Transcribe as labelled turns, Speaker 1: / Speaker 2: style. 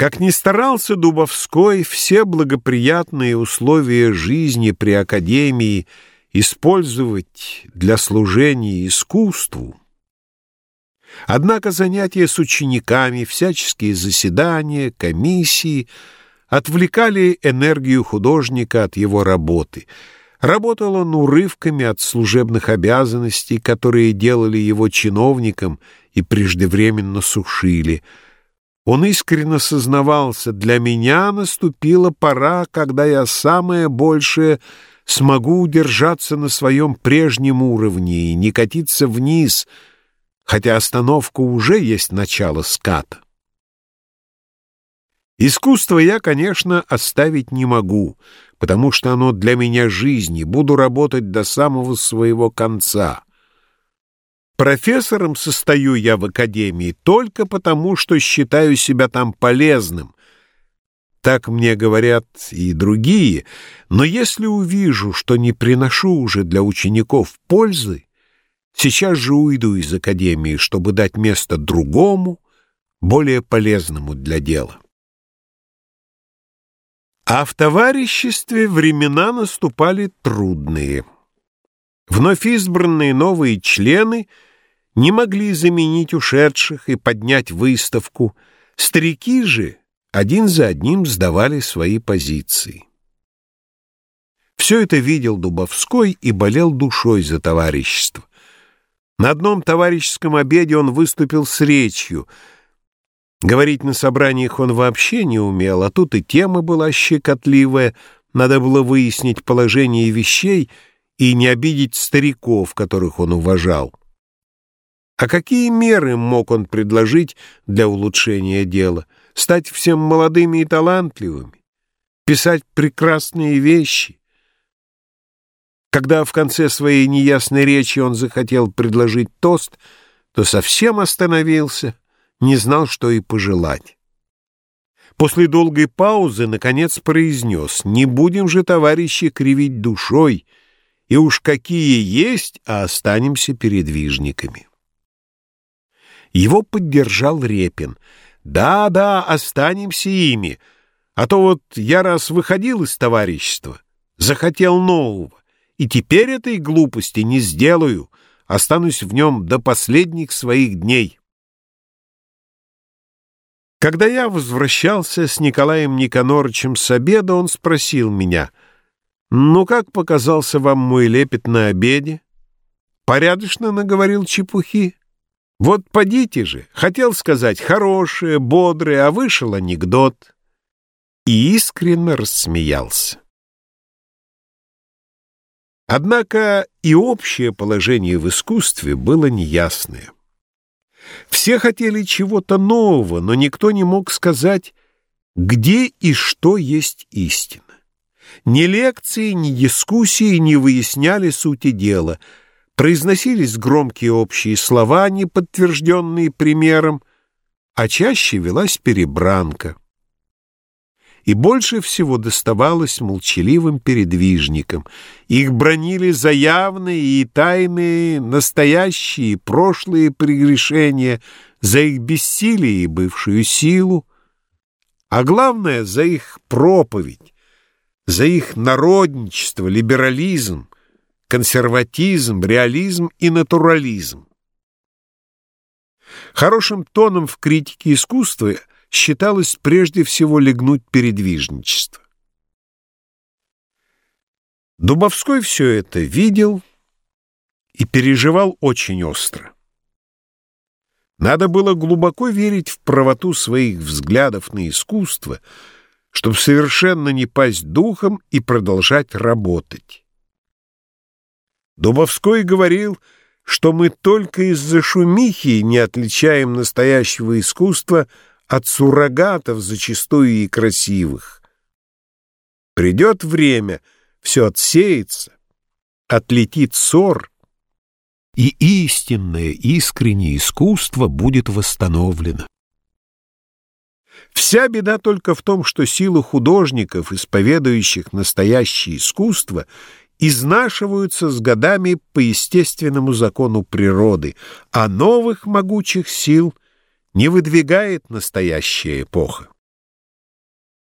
Speaker 1: Как ни старался Дубовской, все благоприятные условия жизни при Академии использовать для служения искусству, однако занятия с учениками, всяческие заседания, комиссии отвлекали энергию художника от его работы. Работал он урывками от служебных обязанностей, которые делали его чиновником и преждевременно сушили – он искренне сознавался, для меня наступила пора, когда я самое большее смогу удержаться на своем прежнем уровне и не катиться вниз, хотя остановка уже есть начало ската. Искусство я, конечно, оставить не могу, потому что оно для меня жизнь, и буду работать до самого своего конца. Профессором состою я в академии только потому, что считаю себя там полезным. Так мне говорят и другие, но если увижу, что не приношу уже для учеников пользы, сейчас же уйду из академии, чтобы дать место другому, более полезному для дела. А в товариществе времена наступали трудные. Вновь избранные новые члены — не могли заменить ушедших и поднять выставку. Старики же один за одним сдавали свои позиции. Все это видел Дубовской и болел душой за товарищество. На одном товарищеском обеде он выступил с речью. Говорить на собраниях он вообще не умел, а тут и тема была щекотливая, надо было выяснить положение вещей и не обидеть стариков, которых он уважал. А какие меры мог он предложить для улучшения дела? Стать всем молодыми и талантливыми? Писать прекрасные вещи? Когда в конце своей неясной речи он захотел предложить тост, то совсем остановился, не знал, что и пожелать. После долгой паузы, наконец, произнес, «Не будем же, товарищи, кривить душой, и уж какие есть, а останемся передвижниками». Его поддержал Репин. «Да, да, останемся ими. А то вот я раз выходил из товарищества, захотел нового, и теперь этой глупости не сделаю, останусь в нем до последних своих дней». Когда я возвращался с Николаем Никонорычем с обеда, он спросил меня, «Ну, как показался вам мой лепет на обеде?» «Порядочно наговорил чепухи?» Вот подите же, хотел сказать хорошее, бодрое, а вышел анекдот. И искренне рассмеялся. Однако и общее положение в искусстве было неясное. Все хотели чего-то нового, но никто не мог сказать, где и что есть истина. Ни лекции, ни дискуссии не выясняли сути дела — Произносились громкие общие слова, не подтвержденные примером, а чаще велась перебранка. И больше всего доставалось молчаливым передвижникам. Их бронили за явные и тайные, настоящие, прошлые прегрешения, за их бессилие и бывшую силу, а главное — за их проповедь, за их народничество, либерализм, консерватизм, реализм и натурализм. Хорошим тоном в критике искусства считалось прежде всего легнуть передвижничество. Дубовской все это видел и переживал очень остро. Надо было глубоко верить в правоту своих взглядов на искусство, чтобы совершенно не пасть духом и продолжать работать. Дубовской говорил, что мы только из-за шумихи не отличаем настоящего искусства от суррогатов, зачастую и красивых. Придет время, все отсеется, отлетит ссор, и истинное, искреннее искусство будет восстановлено. Вся беда только в том, что силы художников, исповедующих настоящее искусство, изнашиваются с годами по естественному закону природы, а новых могучих сил не выдвигает настоящая эпоха.